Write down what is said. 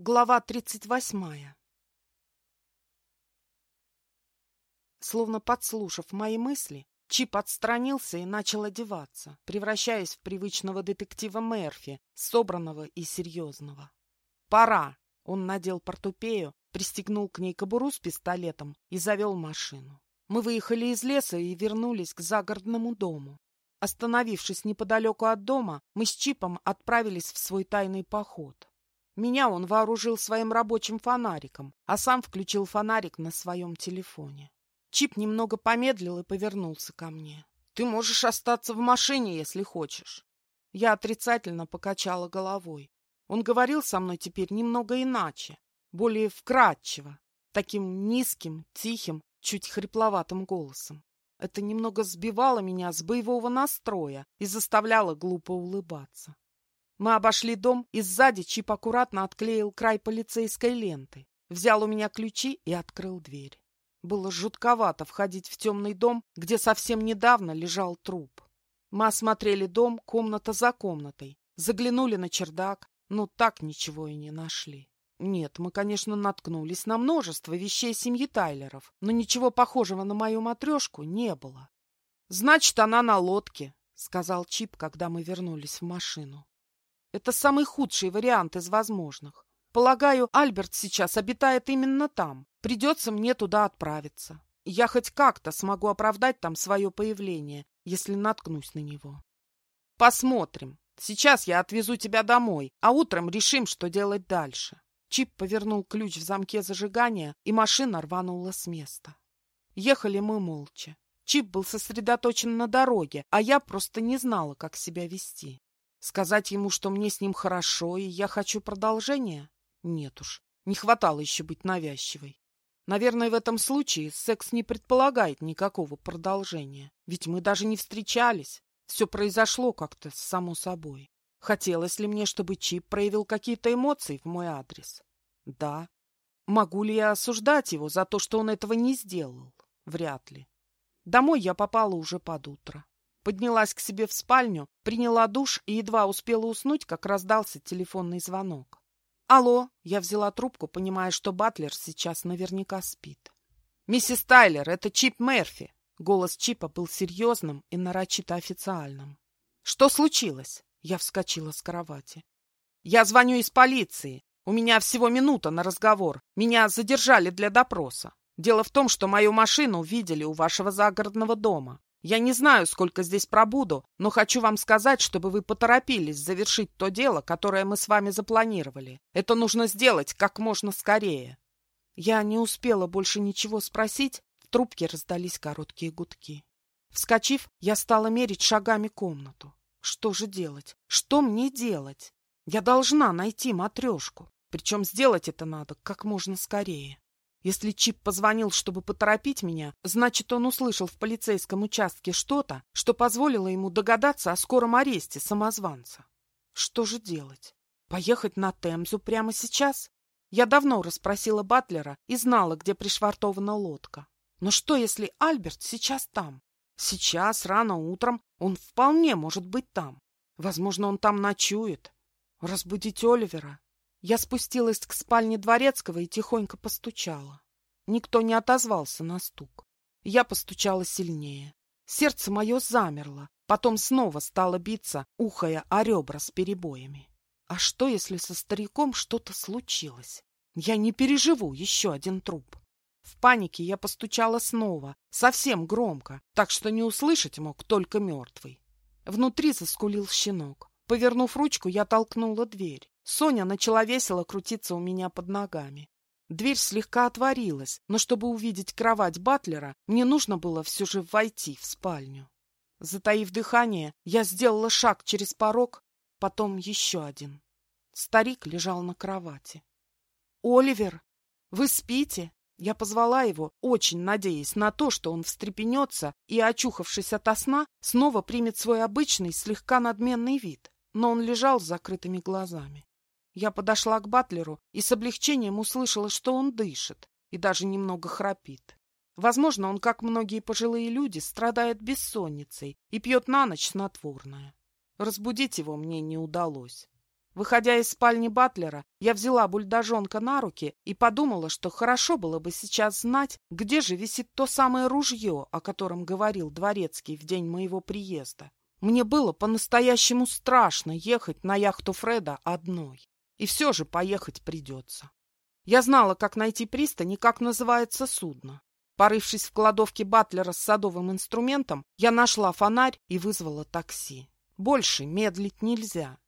Глава тридцать восьмая Словно подслушав мои мысли, Чип отстранился и начал одеваться, превращаясь в привычного детектива Мерфи, собранного и серьезного. «Пора!» Он надел портупею, пристегнул к ней кобуру с пистолетом и завел машину. Мы выехали из леса и вернулись к загородному дому. Остановившись неподалеку от дома, мы с Чипом отправились в свой тайный поход. Меня он вооружил своим рабочим фонариком, а сам включил фонарик на своем телефоне. Чип немного помедлил и повернулся ко мне. «Ты можешь остаться в машине, если хочешь». Я отрицательно покачала головой. Он говорил со мной теперь немного иначе, более вкрадчиво, таким низким, тихим, чуть хрипловатым голосом. Это немного сбивало меня с боевого настроя и заставляло глупо улыбаться. Мы обошли дом, и сзади Чип аккуратно отклеил край полицейской ленты, взял у меня ключи и открыл дверь. Было жутковато входить в темный дом, где совсем недавно лежал труп. Мы осмотрели дом комната за комнатой, заглянули на чердак, но так ничего и не нашли. Нет, мы, конечно, наткнулись на множество вещей семьи Тайлеров, но ничего похожего на мою матрешку не было. «Значит, она на лодке», — сказал Чип, когда мы вернулись в машину. «Это самый худший вариант из возможных. Полагаю, Альберт сейчас обитает именно там. Придется мне туда отправиться. Я хоть как-то смогу оправдать там свое появление, если наткнусь на него. Посмотрим. Сейчас я отвезу тебя домой, а утром решим, что делать дальше. Чип повернул ключ в замке зажигания, и машина рванула с места. Ехали мы молча. Чип был сосредоточен на дороге, а я просто не знала, как себя вести. Сказать ему, что мне с ним хорошо, и я хочу продолжения? Нет уж, не хватало еще быть навязчивой. Наверное, в этом случае секс не предполагает никакого продолжения, ведь мы даже не встречались. Все произошло как-то само собой. Хотелось ли мне, чтобы Чип проявил какие-то эмоции в мой адрес? Да. Могу ли я осуждать его за то, что он этого не сделал? Вряд ли. Домой я попала уже под утро. Поднялась к себе в спальню, приняла душ и едва успела уснуть, как раздался телефонный звонок. «Алло!» — я взяла трубку, понимая, что Батлер сейчас наверняка спит. «Миссис Тайлер, это Чип Мерфи!» Голос Чипа был серьезным и нарочито официальным. «Что случилось?» Я вскочила с кровати. «Я звоню из полиции. У меня всего минута на разговор. Меня задержали для допроса. Дело в том, что мою машину видели у вашего загородного дома. Я не знаю, сколько здесь пробуду, но хочу вам сказать, чтобы вы поторопились завершить то дело, которое мы с вами запланировали. Это нужно сделать как можно скорее. Я не успела больше ничего спросить, в трубке раздались короткие гудки. Вскочив, я стала мерить шагами комнату. Что же делать? Что мне делать? Я должна найти матрешку. Причем сделать это надо как можно скорее. Если Чип позвонил, чтобы поторопить меня, значит, он услышал в полицейском участке что-то, что позволило ему догадаться о скором аресте самозванца. Что же делать? Поехать на Темзу прямо сейчас? Я давно расспросила Батлера и знала, где пришвартована лодка. Но что, если Альберт сейчас там? Сейчас, рано утром, он вполне может быть там. Возможно, он там ночует. Разбудить Оливера? Я спустилась к спальне Дворецкого и тихонько постучала. Никто не отозвался на стук. Я постучала сильнее. Сердце мое замерло, потом снова стало биться, ухая о ребра с перебоями. А что, если со стариком что-то случилось? Я не переживу еще один труп. В панике я постучала снова, совсем громко, так что не услышать мог только мертвый. Внутри заскулил щенок. Повернув ручку, я толкнула дверь. Соня начала весело крутиться у меня под ногами. Дверь слегка отворилась, но чтобы увидеть кровать Батлера, мне нужно было все же войти в спальню. Затаив дыхание, я сделала шаг через порог, потом еще один. Старик лежал на кровати. «Оливер, вы спите?» Я позвала его, очень надеясь на то, что он встрепенется и, очухавшись ото сна, снова примет свой обычный, слегка надменный вид. Но он лежал с закрытыми глазами. Я подошла к Батлеру и с облегчением услышала, что он дышит и даже немного храпит. Возможно, он, как многие пожилые люди, страдает бессонницей и пьет на ночь снотворное. Разбудить его мне не удалось. Выходя из спальни Батлера, я взяла бульдожонка на руки и подумала, что хорошо было бы сейчас знать, где же висит то самое ружье, о котором говорил Дворецкий в день моего приезда. Мне было по-настоящему страшно ехать на яхту Фреда одной. И все же поехать придется. Я знала, как найти пристань и как называется судно. Порывшись в кладовке Батлера с садовым инструментом, я нашла фонарь и вызвала такси. Больше медлить нельзя.